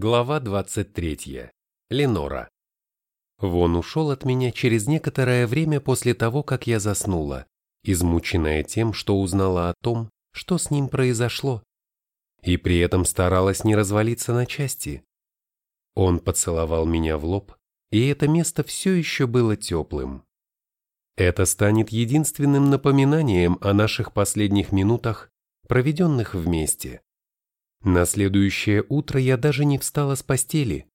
Глава 23. Ленора. Вон ушел от меня через некоторое время после того, как я заснула, измученная тем, что узнала о том, что с ним произошло, и при этом старалась не развалиться на части. Он поцеловал меня в лоб, и это место все еще было теплым. Это станет единственным напоминанием о наших последних минутах, проведенных вместе. На следующее утро я даже не встала с постели.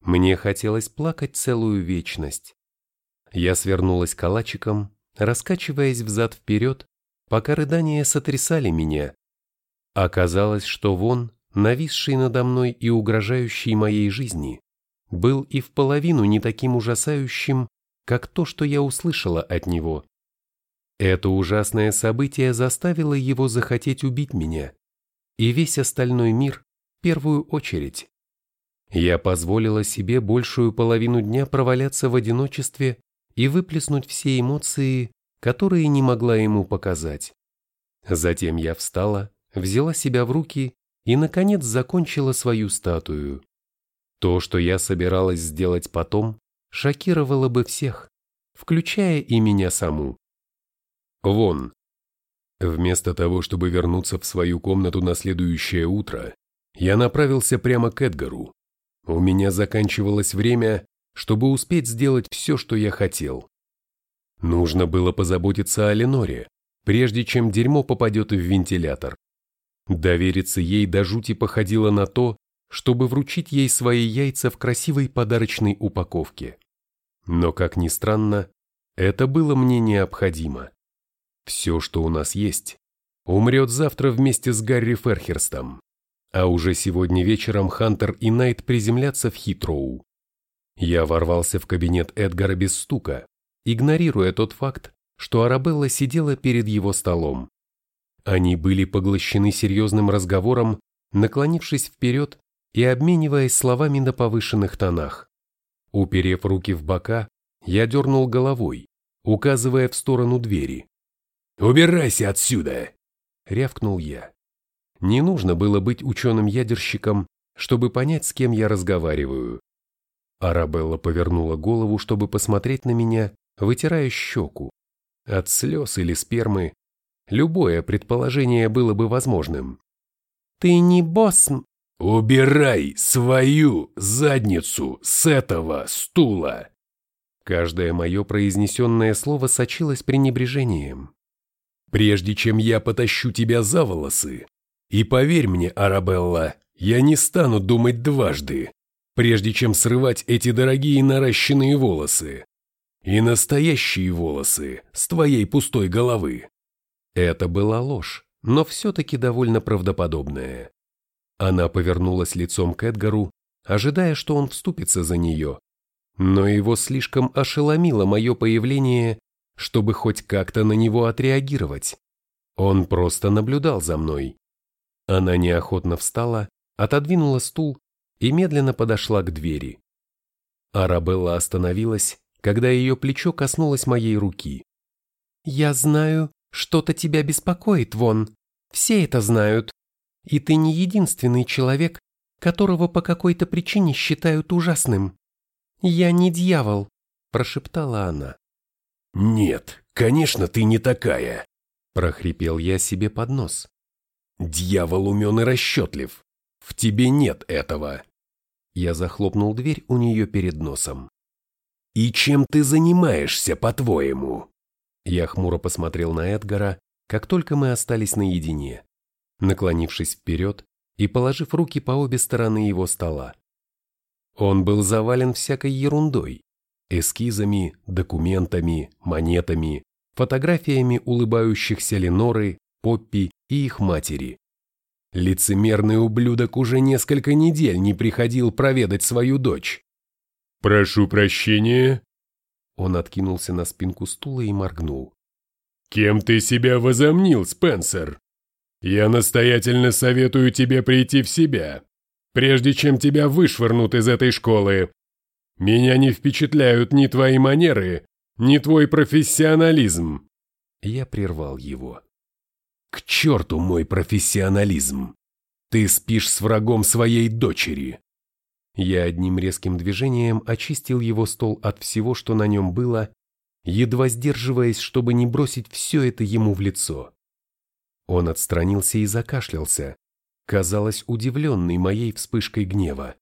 Мне хотелось плакать целую вечность. Я свернулась калачиком, раскачиваясь взад-вперед, пока рыдания сотрясали меня. Оказалось, что вон, нависший надо мной и угрожающий моей жизни, был и в половину не таким ужасающим, как то, что я услышала от него. Это ужасное событие заставило его захотеть убить меня и весь остальной мир в первую очередь. Я позволила себе большую половину дня проваляться в одиночестве и выплеснуть все эмоции, которые не могла ему показать. Затем я встала, взяла себя в руки и, наконец, закончила свою статую. То, что я собиралась сделать потом, шокировало бы всех, включая и меня саму. Вон, Вместо того, чтобы вернуться в свою комнату на следующее утро, я направился прямо к Эдгару. У меня заканчивалось время, чтобы успеть сделать все, что я хотел. Нужно было позаботиться о Леноре, прежде чем дерьмо попадет в вентилятор. Довериться ей до жути походило на то, чтобы вручить ей свои яйца в красивой подарочной упаковке. Но, как ни странно, это было мне необходимо. Все, что у нас есть, умрет завтра вместе с Гарри Ферхерстом. А уже сегодня вечером Хантер и Найт приземлятся в Хитроу. Я ворвался в кабинет Эдгара без стука, игнорируя тот факт, что Арабелла сидела перед его столом. Они были поглощены серьезным разговором, наклонившись вперед и обмениваясь словами на повышенных тонах. Уперев руки в бока, я дернул головой, указывая в сторону двери. «Убирайся отсюда!» — рявкнул я. Не нужно было быть ученым-ядерщиком, чтобы понять, с кем я разговариваю. Арабелла повернула голову, чтобы посмотреть на меня, вытирая щеку. От слез или спермы любое предположение было бы возможным. «Ты не босс...» «Убирай свою задницу с этого стула!» Каждое мое произнесенное слово сочилось пренебрежением. Прежде чем я потащу тебя за волосы, и поверь мне, Арабелла, я не стану думать дважды, прежде чем срывать эти дорогие наращенные волосы. И настоящие волосы с твоей пустой головы. Это была ложь, но все-таки довольно правдоподобная. Она повернулась лицом к Эдгару, ожидая, что он вступится за нее. Но его слишком ошеломило мое появление чтобы хоть как-то на него отреагировать. Он просто наблюдал за мной. Она неохотно встала, отодвинула стул и медленно подошла к двери. Арабелла остановилась, когда ее плечо коснулось моей руки. «Я знаю, что-то тебя беспокоит, Вон. Все это знают. И ты не единственный человек, которого по какой-то причине считают ужасным. Я не дьявол», – прошептала она. «Нет, конечно, ты не такая!» – прохрипел я себе под нос. «Дьявол умен и расчетлив. В тебе нет этого!» Я захлопнул дверь у нее перед носом. «И чем ты занимаешься, по-твоему?» Я хмуро посмотрел на Эдгара, как только мы остались наедине, наклонившись вперед и положив руки по обе стороны его стола. Он был завален всякой ерундой, эскизами, документами, монетами, фотографиями улыбающихся Леноры, Поппи и их матери. Лицемерный ублюдок уже несколько недель не приходил проведать свою дочь. «Прошу прощения». Он откинулся на спинку стула и моргнул. «Кем ты себя возомнил, Спенсер? Я настоятельно советую тебе прийти в себя, прежде чем тебя вышвырнут из этой школы. Меня не впечатляют ни твои манеры, ни твой профессионализм. Я прервал его. К черту мой профессионализм. Ты спишь с врагом своей дочери. Я одним резким движением очистил его стол от всего, что на нем было, едва сдерживаясь, чтобы не бросить все это ему в лицо. Он отстранился и закашлялся, казалось удивленный моей вспышкой гнева.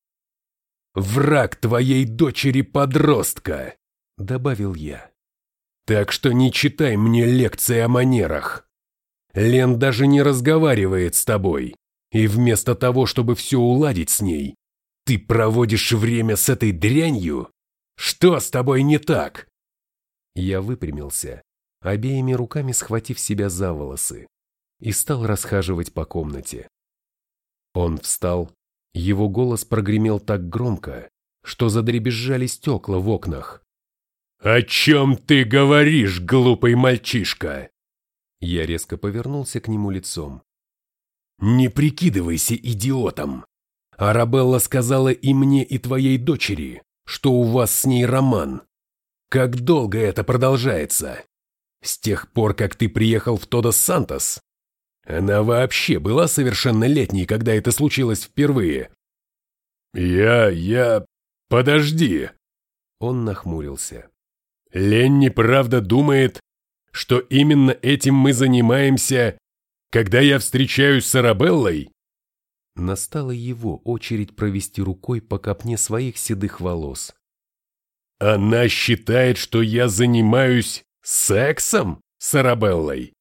«Враг твоей дочери-подростка!» — добавил я. «Так что не читай мне лекции о манерах. Лен даже не разговаривает с тобой, и вместо того, чтобы все уладить с ней, ты проводишь время с этой дрянью? Что с тобой не так?» Я выпрямился, обеими руками схватив себя за волосы, и стал расхаживать по комнате. Он встал, его голос прогремел так громко, что задребезжали стекла в окнах. «О чем ты говоришь, глупый мальчишка?» Я резко повернулся к нему лицом. «Не прикидывайся идиотом. Арабелла сказала и мне, и твоей дочери, что у вас с ней роман. Как долго это продолжается? С тех пор, как ты приехал в Тодос Сантос? Она вообще была совершеннолетней, когда это случилось впервые? Я, я... Подожди. Он нахмурился. Ленни правда думает, что именно этим мы занимаемся, когда я встречаюсь с Арабеллой? Настала его очередь провести рукой по копне своих седых волос. Она считает, что я занимаюсь сексом с Арабеллой.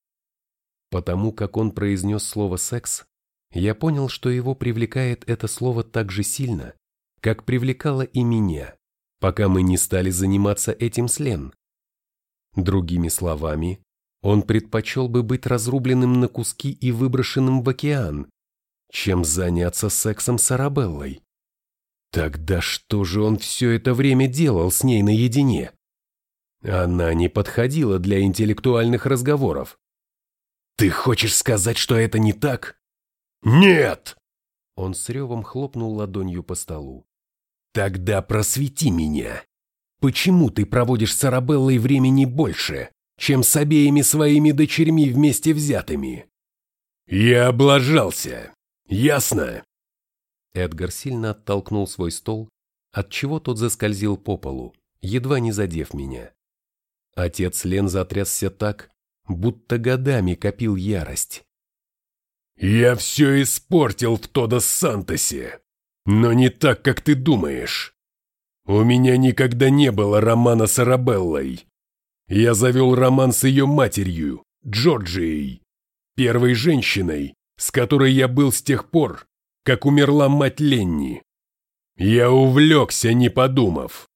Потому как он произнес слово «секс», я понял, что его привлекает это слово так же сильно, как привлекало и меня, пока мы не стали заниматься этим с Лен. Другими словами, он предпочел бы быть разрубленным на куски и выброшенным в океан, чем заняться сексом с Арабеллой. Тогда что же он все это время делал с ней наедине? Она не подходила для интеллектуальных разговоров. «Ты хочешь сказать, что это не так?» «Нет!» Он с ревом хлопнул ладонью по столу. «Тогда просвети меня. Почему ты проводишь с Арабеллой времени больше, чем с обеими своими дочерьми вместе взятыми?» «Я облажался. Ясно?» Эдгар сильно оттолкнул свой стол, отчего тот заскользил по полу, едва не задев меня. Отец Лен затрясся так, будто годами копил ярость. «Я все испортил в Тодос Сантосе, но не так, как ты думаешь. У меня никогда не было романа с Арабеллой. Я завел роман с ее матерью, Джорджией, первой женщиной, с которой я был с тех пор, как умерла мать Ленни. Я увлекся, не подумав,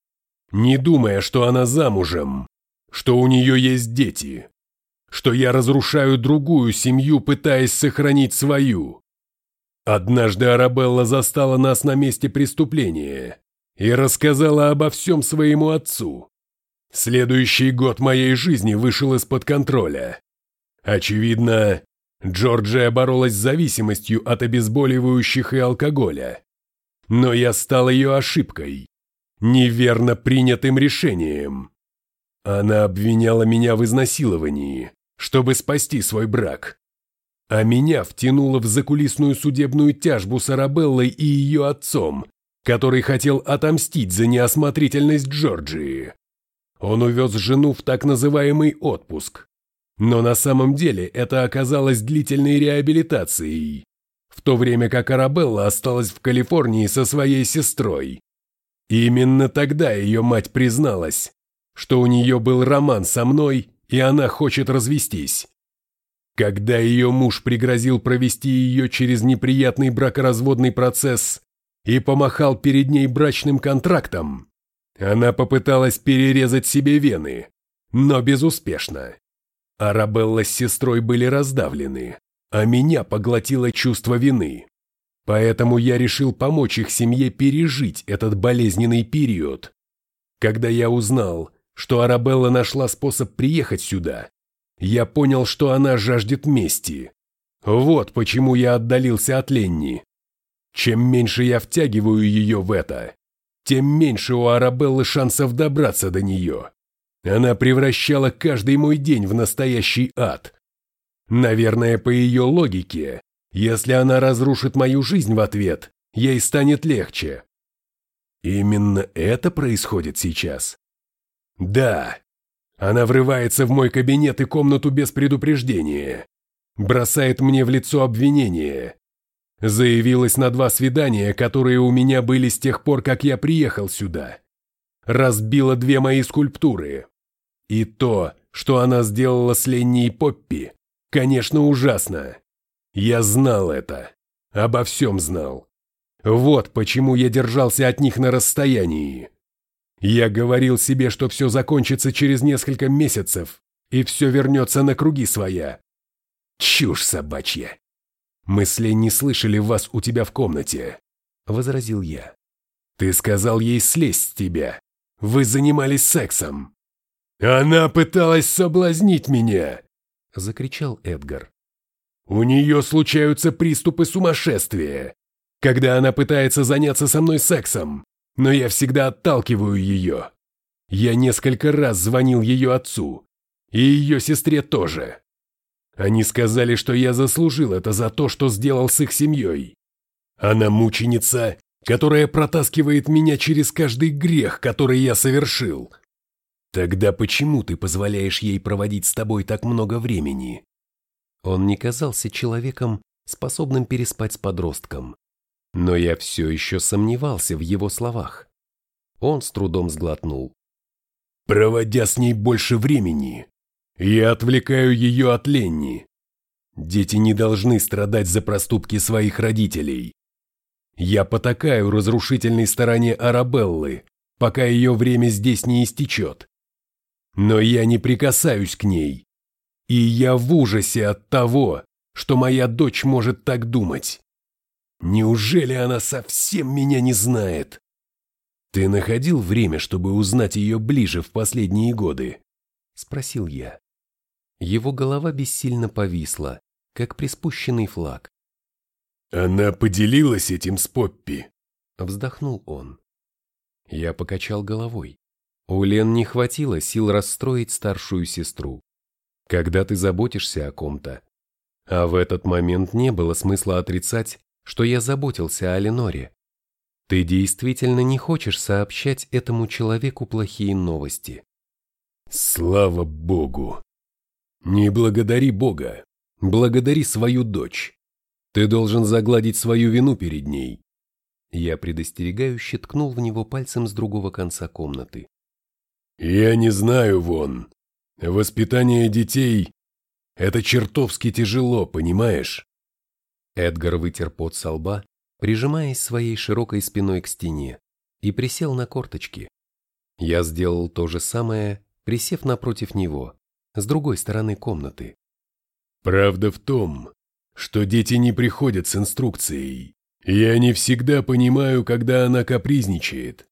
не думая, что она замужем, что у нее есть дети что я разрушаю другую семью, пытаясь сохранить свою. Однажды Арабелла застала нас на месте преступления и рассказала обо всем своему отцу. Следующий год моей жизни вышел из-под контроля. Очевидно, Джорджия боролась с зависимостью от обезболивающих и алкоголя. Но я стал ее ошибкой, неверно принятым решением. Она обвиняла меня в изнасиловании, чтобы спасти свой брак. А меня втянуло в закулисную судебную тяжбу с Арабеллой и ее отцом, который хотел отомстить за неосмотрительность Джорджии. Он увез жену в так называемый отпуск. Но на самом деле это оказалось длительной реабилитацией, в то время как Арабелла осталась в Калифорнии со своей сестрой. именно тогда ее мать призналась, что у нее был роман со мной и она хочет развестись. Когда ее муж пригрозил провести ее через неприятный бракоразводный процесс и помахал перед ней брачным контрактом, она попыталась перерезать себе вены, но безуспешно. Арабелла с сестрой были раздавлены, а меня поглотило чувство вины. Поэтому я решил помочь их семье пережить этот болезненный период. Когда я узнал, что Арабелла нашла способ приехать сюда, я понял, что она жаждет мести. Вот почему я отдалился от Ленни. Чем меньше я втягиваю ее в это, тем меньше у Арабеллы шансов добраться до нее. Она превращала каждый мой день в настоящий ад. Наверное, по ее логике, если она разрушит мою жизнь в ответ, ей станет легче. Именно это происходит сейчас? Да. Она врывается в мой кабинет и комнату без предупреждения. Бросает мне в лицо обвинение. Заявилась на два свидания, которые у меня были с тех пор, как я приехал сюда. Разбила две мои скульптуры. И то, что она сделала с Ленни Поппи, конечно, ужасно. Я знал это. Обо всем знал. Вот почему я держался от них на расстоянии. Я говорил себе, что все закончится через несколько месяцев, и все вернется на круги своя. Чушь собачья. Мы с Ленни слышали вас у тебя в комнате, — возразил я. Ты сказал ей слезть с тебя. Вы занимались сексом. Она пыталась соблазнить меня, — закричал Эдгар. У нее случаются приступы сумасшествия, когда она пытается заняться со мной сексом, но я всегда отталкиваю ее. Я несколько раз звонил ее отцу, и ее сестре тоже. Они сказали, что я заслужил это за то, что сделал с их семьей. Она мученица, которая протаскивает меня через каждый грех, который я совершил. Тогда почему ты позволяешь ей проводить с тобой так много времени? Он не казался человеком, способным переспать с подростком. Но я все еще сомневался в его словах. Он с трудом сглотнул. «Проводя с ней больше времени, я отвлекаю ее от Ленни. Дети не должны страдать за проступки своих родителей. Я потакаю разрушительной стороне Арабеллы, пока ее время здесь не истечет. Но я не прикасаюсь к ней. И я в ужасе от того, что моя дочь может так думать. Неужели она совсем меня не знает? Ты находил время, чтобы узнать ее ближе в последние годы? Спросил я. Его голова бессильно повисла, как приспущенный флаг. «Она поделилась этим с Поппи», — вздохнул он. Я покачал головой. У Лен не хватило сил расстроить старшую сестру. Когда ты заботишься о ком-то. А в этот момент не было смысла отрицать, что я заботился о Леноре. Ты действительно не хочешь сообщать этому человеку плохие новости. Слава Богу! Не благодари Бога, благодари свою дочь. Ты должен загладить свою вину перед ней. Я предостерегающе ткнул в него пальцем с другого конца комнаты. Я не знаю, Вон. Воспитание детей – это чертовски тяжело, понимаешь? Эдгар вытер пот со лба, прижимаясь своей широкой спиной к стене, и присел на корточки. Я сделал то же самое, присев напротив него с другой стороны комнаты. Правда в том, что дети не приходят с инструкцией. Я не всегда понимаю, когда она капризничает,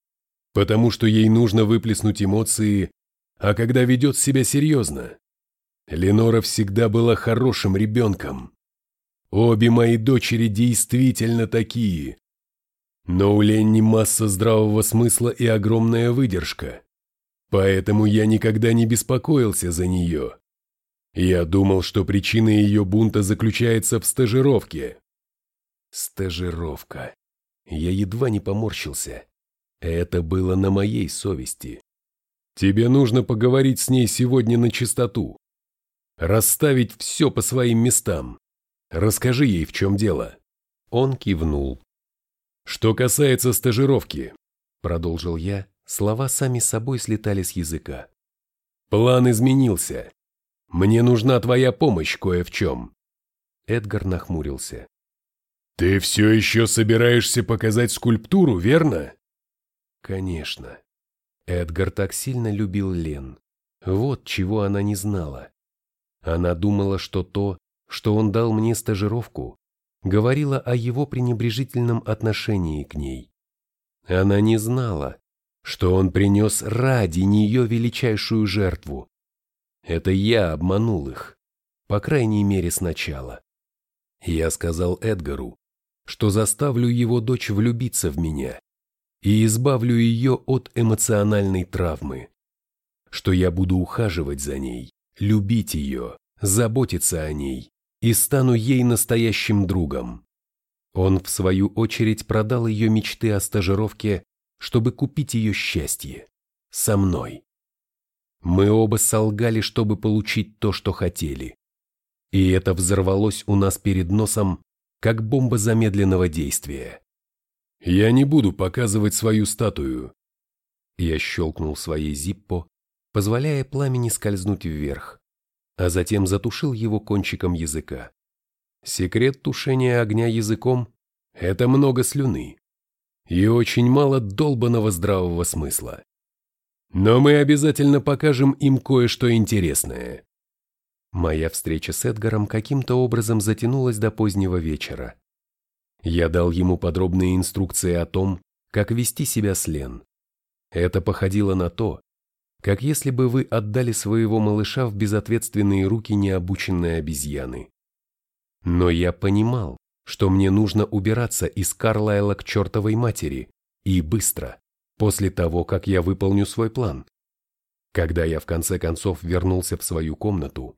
потому что ей нужно выплеснуть эмоции, а когда ведет себя серьезно. Ленора всегда была хорошим ребенком. Обе мои дочери действительно такие. Но у Ленни масса здравого смысла и огромная выдержка. Поэтому я никогда не беспокоился за нее. Я думал, что причина ее бунта заключается в стажировке. Стажировка. Я едва не поморщился. Это было на моей совести. Тебе нужно поговорить с ней сегодня на чистоту. Расставить все по своим местам. Расскажи ей, в чем дело. Он кивнул. Что касается стажировки, продолжил я, Слова сами собой слетали с языка. «План изменился. Мне нужна твоя помощь кое в чем». Эдгар нахмурился. «Ты все еще собираешься показать скульптуру, верно?» «Конечно». Эдгар так сильно любил Лен. Вот чего она не знала. Она думала, что то, что он дал мне стажировку, говорило о его пренебрежительном отношении к ней. Она не знала, что он принес ради нее величайшую жертву. Это я обманул их, по крайней мере сначала. Я сказал Эдгару, что заставлю его дочь влюбиться в меня и избавлю ее от эмоциональной травмы, что я буду ухаживать за ней, любить ее, заботиться о ней и стану ей настоящим другом. Он, в свою очередь, продал ее мечты о стажировке чтобы купить ее счастье. Со мной. Мы оба солгали, чтобы получить то, что хотели. И это взорвалось у нас перед носом, как бомба замедленного действия. «Я не буду показывать свою статую». Я щелкнул своей зиппо, позволяя пламени скользнуть вверх, а затем затушил его кончиком языка. Секрет тушения огня языком – это много слюны и очень мало долбанного здравого смысла. Но мы обязательно покажем им кое-что интересное. Моя встреча с Эдгаром каким-то образом затянулась до позднего вечера. Я дал ему подробные инструкции о том, как вести себя с Лен. Это походило на то, как если бы вы отдали своего малыша в безответственные руки необученной обезьяны. Но я понимал, что мне нужно убираться из Карлайла к чертовой матери, и быстро, после того, как я выполню свой план. Когда я в конце концов вернулся в свою комнату,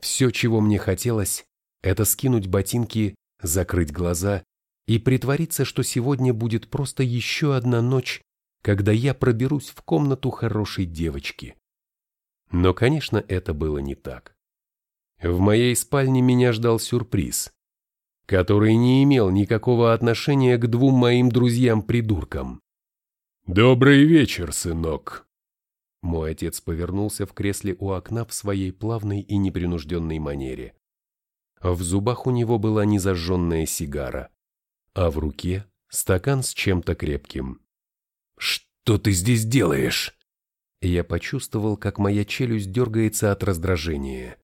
все, чего мне хотелось, это скинуть ботинки, закрыть глаза и притвориться, что сегодня будет просто еще одна ночь, когда я проберусь в комнату хорошей девочки. Но, конечно, это было не так. В моей спальне меня ждал сюрприз, который не имел никакого отношения к двум моим друзьям-придуркам. «Добрый вечер, сынок!» Мой отец повернулся в кресле у окна в своей плавной и непринужденной манере. В зубах у него была незажженная сигара, а в руке стакан с чем-то крепким. «Что ты здесь делаешь?» Я почувствовал, как моя челюсть дергается от раздражения.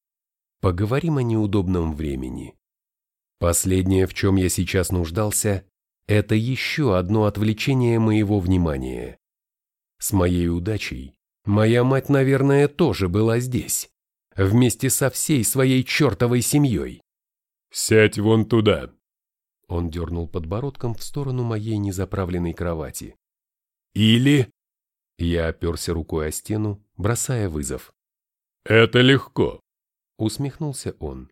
Поговорим о неудобном времени. Последнее, в чем я сейчас нуждался, это еще одно отвлечение моего внимания. С моей удачей моя мать, наверное, тоже была здесь, вместе со всей своей чертовой семьей. «Сядь вон туда!» Он дернул подбородком в сторону моей незаправленной кровати. «Или...» Я оперся рукой о стену, бросая вызов. «Это легко усмехнулся он.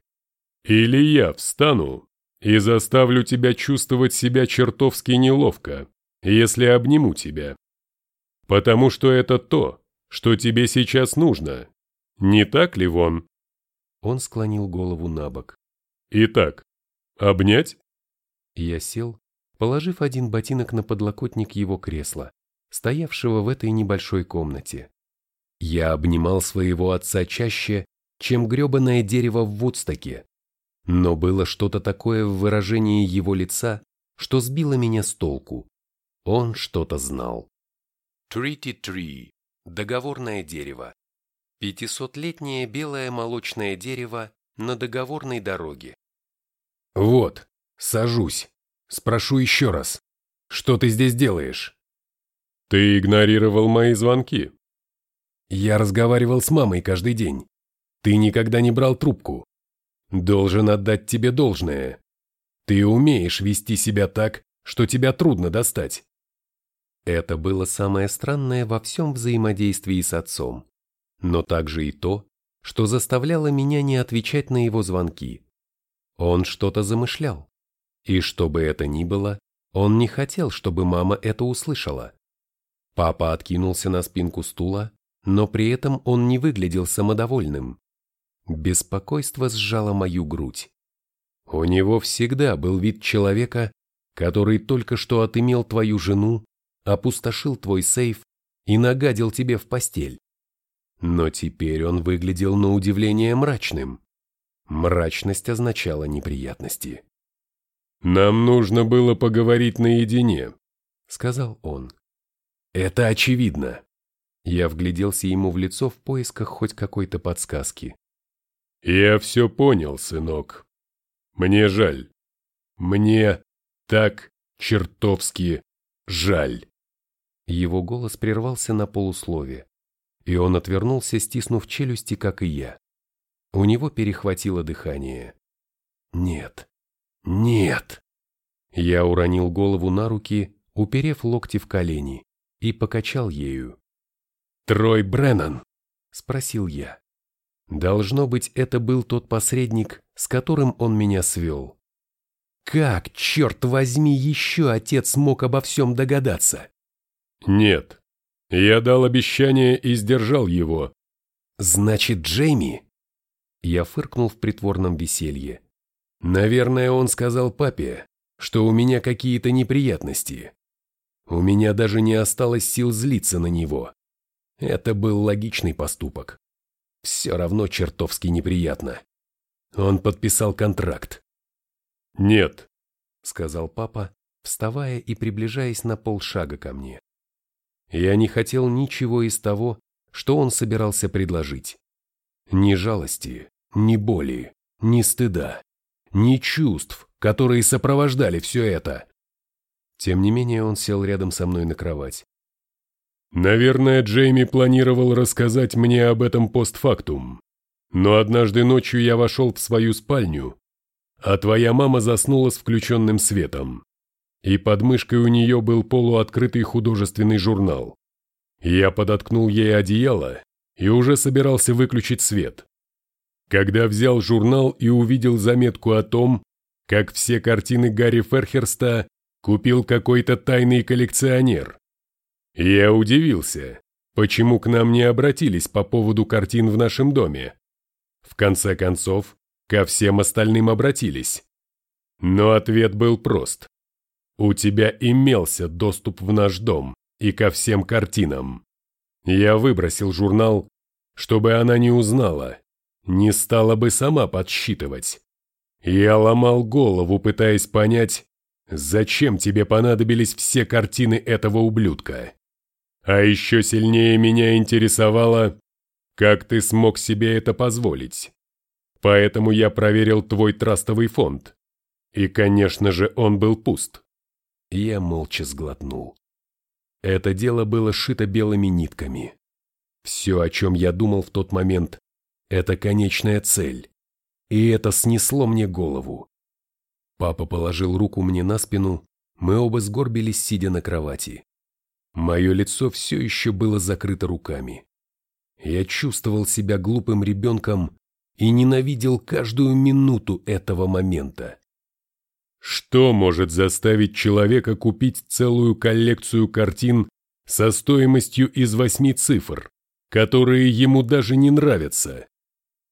«Или я встану и заставлю тебя чувствовать себя чертовски неловко, если обниму тебя. Потому что это то, что тебе сейчас нужно. Не так ли, Вон?» Он склонил голову на бок. «Итак, обнять?» Я сел, положив один ботинок на подлокотник его кресла, стоявшего в этой небольшой комнате. Я обнимал своего отца чаще, чем гребаное дерево в Вудстоке. Но было что-то такое в выражении его лица, что сбило меня с толку. Он что-то знал. Treaty Tree – договорное дерево. Пятисотлетнее белое молочное дерево на договорной дороге. «Вот, сажусь. Спрошу еще раз. Что ты здесь делаешь?» «Ты игнорировал мои звонки». «Я разговаривал с мамой каждый день. Ты никогда не брал трубку. Должен отдать тебе должное. Ты умеешь вести себя так, что тебя трудно достать. Это было самое странное во всем взаимодействии с отцом, но также и то, что заставляло меня не отвечать на его звонки. Он что-то замышлял. И что бы это ни было, он не хотел, чтобы мама это услышала. Папа откинулся на спинку стула, но при этом он не выглядел самодовольным. Беспокойство сжало мою грудь. У него всегда был вид человека, который только что отымел твою жену, опустошил твой сейф и нагадил тебе в постель. Но теперь он выглядел на удивление мрачным. Мрачность означала неприятности. «Нам нужно было поговорить наедине», — сказал он. «Это очевидно». Я вгляделся ему в лицо в поисках хоть какой-то подсказки. «Я все понял, сынок. Мне жаль. Мне так чертовски жаль». Его голос прервался на полуслове, и он отвернулся, стиснув челюсти, как и я. У него перехватило дыхание. «Нет, нет!» Я уронил голову на руки, уперев локти в колени, и покачал ею. «Трой Бреннан?» – спросил я. Должно быть, это был тот посредник, с которым он меня свел. Как, черт возьми, еще отец мог обо всем догадаться? Нет. Я дал обещание и сдержал его. Значит, Джейми? Я фыркнул в притворном веселье. Наверное, он сказал папе, что у меня какие-то неприятности. У меня даже не осталось сил злиться на него. Это был логичный поступок. Все равно чертовски неприятно. Он подписал контракт. «Нет», — сказал папа, вставая и приближаясь на полшага ко мне. Я не хотел ничего из того, что он собирался предложить. Ни жалости, ни боли, ни стыда, ни чувств, которые сопровождали все это. Тем не менее он сел рядом со мной на кровать. Наверное, Джейми планировал рассказать мне об этом постфактум. Но однажды ночью я вошел в свою спальню, а твоя мама заснула с включенным светом. И под мышкой у нее был полуоткрытый художественный журнал. Я подоткнул ей одеяло и уже собирался выключить свет. Когда взял журнал и увидел заметку о том, как все картины Гарри Ферхерста купил какой-то тайный коллекционер. Я удивился, почему к нам не обратились по поводу картин в нашем доме. В конце концов, ко всем остальным обратились. Но ответ был прост. У тебя имелся доступ в наш дом и ко всем картинам. Я выбросил журнал, чтобы она не узнала, не стала бы сама подсчитывать. Я ломал голову, пытаясь понять, зачем тебе понадобились все картины этого ублюдка. А еще сильнее меня интересовало, как ты смог себе это позволить. Поэтому я проверил твой трастовый фонд. И, конечно же, он был пуст. Я молча сглотнул. Это дело было шито белыми нитками. Все, о чем я думал в тот момент, это конечная цель. И это снесло мне голову. Папа положил руку мне на спину, мы оба сгорбились, сидя на кровати. Мое лицо все еще было закрыто руками. Я чувствовал себя глупым ребенком и ненавидел каждую минуту этого момента. Что может заставить человека купить целую коллекцию картин со стоимостью из восьми цифр, которые ему даже не нравятся?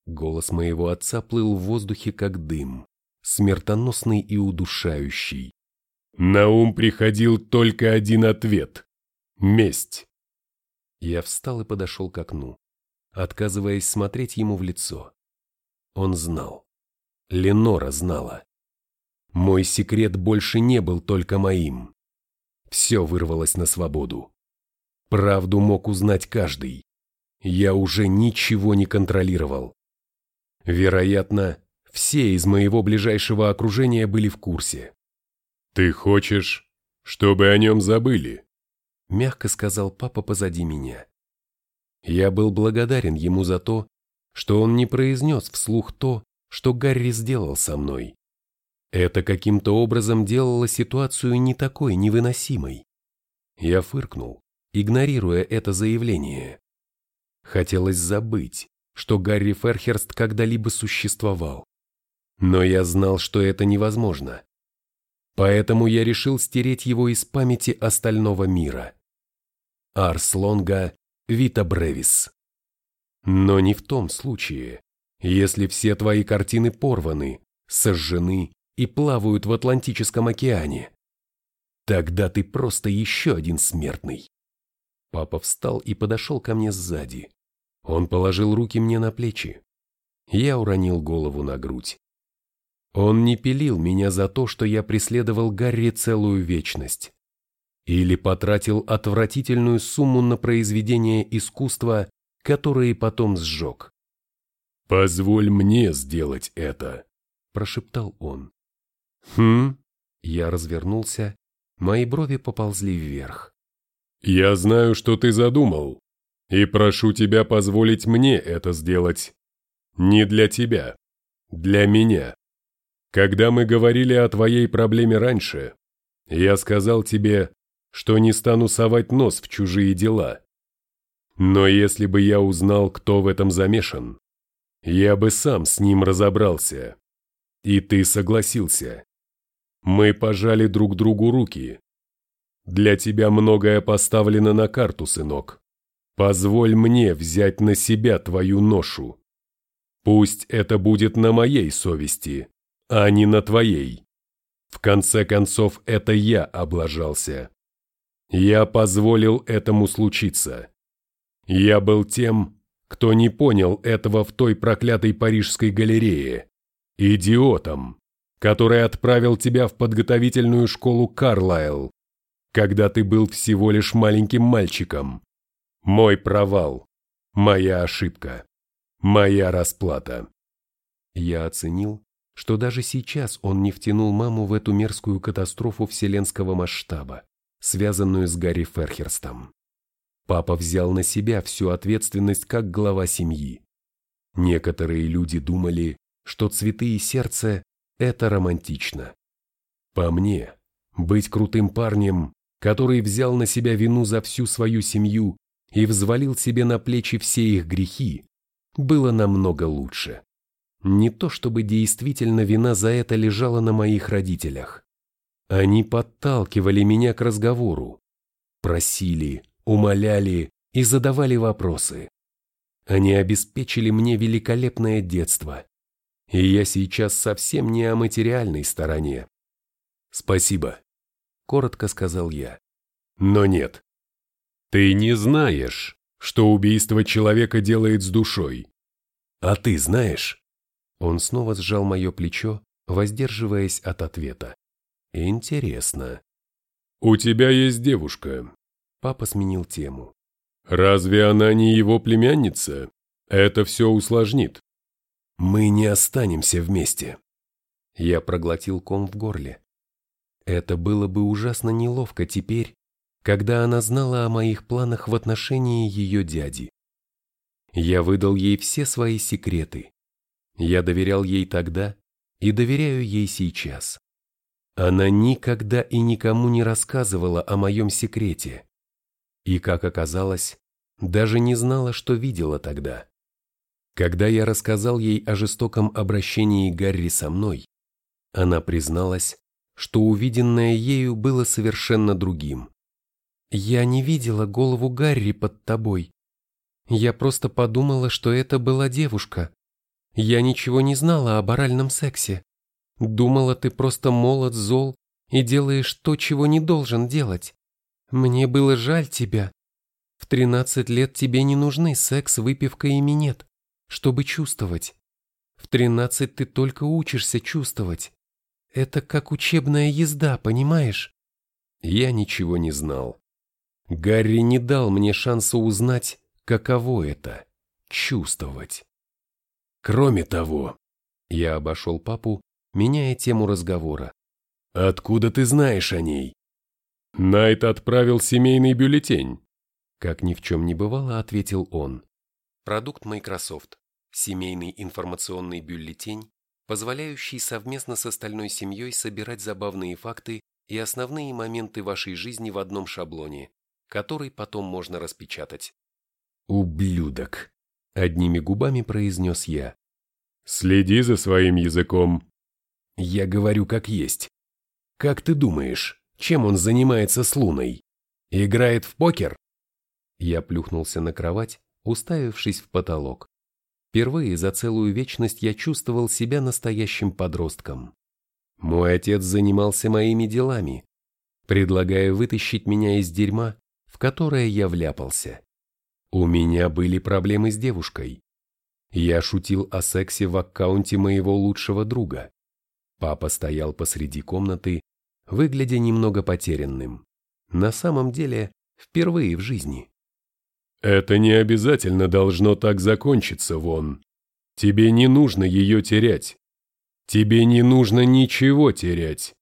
Голос моего отца плыл в воздухе как дым, смертоносный и удушающий. На ум приходил только один ответ – месть. Я встал и подошел к окну, отказываясь смотреть ему в лицо. Он знал. Ленора знала. Мой секрет больше не был только моим. Все вырвалось на свободу. Правду мог узнать каждый. Я уже ничего не контролировал. Вероятно, все из моего ближайшего окружения были в курсе. «Ты хочешь, чтобы о нем забыли?» Мягко сказал папа позади меня. Я был благодарен ему за то, что он не произнес вслух то, что Гарри сделал со мной. Это каким-то образом делало ситуацию не такой невыносимой. Я фыркнул, игнорируя это заявление. Хотелось забыть, что Гарри Ферхерст когда-либо существовал. Но я знал, что это невозможно. Поэтому я решил стереть его из памяти остального мира. Арс Лонга Вита Бревис. Но не в том случае, если все твои картины порваны, сожжены и плавают в Атлантическом океане. Тогда ты просто еще один смертный. Папа встал и подошел ко мне сзади. Он положил руки мне на плечи. Я уронил голову на грудь. Он не пилил меня за то, что я преследовал Гарри целую вечность. Или потратил отвратительную сумму на произведение искусства, которые потом сжег. «Позволь мне сделать это», – прошептал он. «Хм?» Я развернулся, мои брови поползли вверх. «Я знаю, что ты задумал, и прошу тебя позволить мне это сделать. Не для тебя, для меня. Когда мы говорили о твоей проблеме раньше, я сказал тебе, что не стану совать нос в чужие дела. Но если бы я узнал, кто в этом замешан, я бы сам с ним разобрался. И ты согласился. Мы пожали друг другу руки. Для тебя многое поставлено на карту, сынок. Позволь мне взять на себя твою ношу. Пусть это будет на моей совести, а не на твоей. В конце концов, это я облажался. Я позволил этому случиться. Я был тем, кто не понял этого в той проклятой парижской галерее. Идиотом, который отправил тебя в подготовительную школу Карлайл, когда ты был всего лишь маленьким мальчиком. Мой провал, моя ошибка, моя расплата. Я оценил, что даже сейчас он не втянул маму в эту мерзкую катастрофу вселенского масштаба, связанную с Гарри Ферхерстом. Папа взял на себя всю ответственность как глава семьи. Некоторые люди думали, что цветы и сердце – это романтично. По мне, быть крутым парнем, который взял на себя вину за всю свою семью и взвалил себе на плечи все их грехи, было намного лучше. Не то чтобы действительно вина за это лежала на моих родителях. Они подталкивали меня к разговору, просили, умоляли и задавали вопросы. Они обеспечили мне великолепное детство, и я сейчас совсем не о материальной стороне. «Спасибо», — коротко сказал я. «Но нет. Ты не знаешь, что убийство человека делает с душой. А ты знаешь?» Он снова сжал мое плечо, воздерживаясь от ответа. «Интересно». «У тебя есть девушка, Папа сменил тему. «Разве она не его племянница? Это все усложнит». «Мы не останемся вместе». Я проглотил ком в горле. Это было бы ужасно неловко теперь, когда она знала о моих планах в отношении ее дяди. Я выдал ей все свои секреты. Я доверял ей тогда и доверяю ей сейчас. Она никогда и никому не рассказывала о моем секрете и, как оказалось, даже не знала, что видела тогда. Когда я рассказал ей о жестоком обращении Гарри со мной, она призналась, что увиденное ею было совершенно другим. «Я не видела голову Гарри под тобой. Я просто подумала, что это была девушка. Я ничего не знала об оральном сексе. Думала, ты просто молод, зол и делаешь то, чего не должен делать. Мне было жаль тебя. В тринадцать лет тебе не нужны секс, выпивка и минет, чтобы чувствовать. В тринадцать ты только учишься чувствовать. Это как учебная езда, понимаешь? Я ничего не знал. Гарри не дал мне шанса узнать, каково это – чувствовать. Кроме того, я обошел папу, меняя тему разговора. «Откуда ты знаешь о ней?» Найт отправил семейный бюллетень. Как ни в чем не бывало, ответил он. Продукт Microsoft. Семейный информационный бюллетень, позволяющий совместно с остальной семьей собирать забавные факты и основные моменты вашей жизни в одном шаблоне, который потом можно распечатать. «Ублюдок!» – одними губами произнес я. «Следи за своим языком». «Я говорю как есть. Как ты думаешь, чем он занимается с Луной? Играет в покер? Я плюхнулся на кровать, уставившись в потолок. Впервые за целую вечность я чувствовал себя настоящим подростком. Мой отец занимался моими делами, предлагая вытащить меня из дерьма, в которое я вляпался. У меня были проблемы с девушкой. Я шутил о сексе в аккаунте моего лучшего друга. Папа стоял посреди комнаты, выглядя немного потерянным. На самом деле, впервые в жизни. «Это не обязательно должно так закончиться, Вон. Тебе не нужно ее терять. Тебе не нужно ничего терять».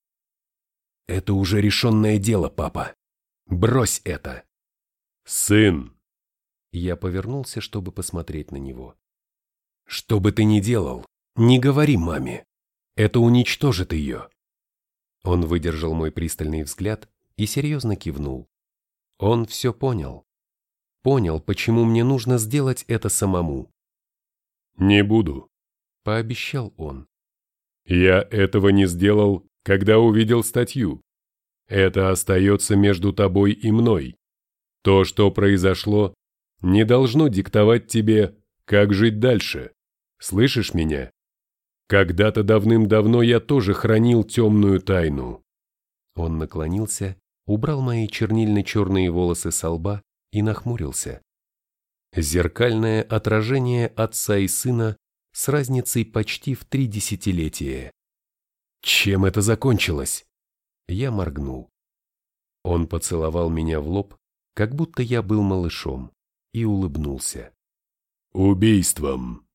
«Это уже решенное дело, папа. Брось это!» «Сын!» Я повернулся, чтобы посмотреть на него. «Что бы ты ни делал, не говори маме. Это уничтожит ее. Он выдержал мой пристальный взгляд и серьезно кивнул. Он все понял. Понял, почему мне нужно сделать это самому. «Не буду», — пообещал он. «Я этого не сделал, когда увидел статью. Это остается между тобой и мной. То, что произошло, не должно диктовать тебе, как жить дальше. Слышишь меня? Когда-то давным-давно я тоже хранил темную тайну. Он наклонился, убрал мои чернильно-черные волосы со лба и нахмурился. Зеркальное отражение отца и сына с разницей почти в три десятилетия. Чем это закончилось? Я моргнул. Он поцеловал меня в лоб, как будто я был малышом, и улыбнулся. Убийством.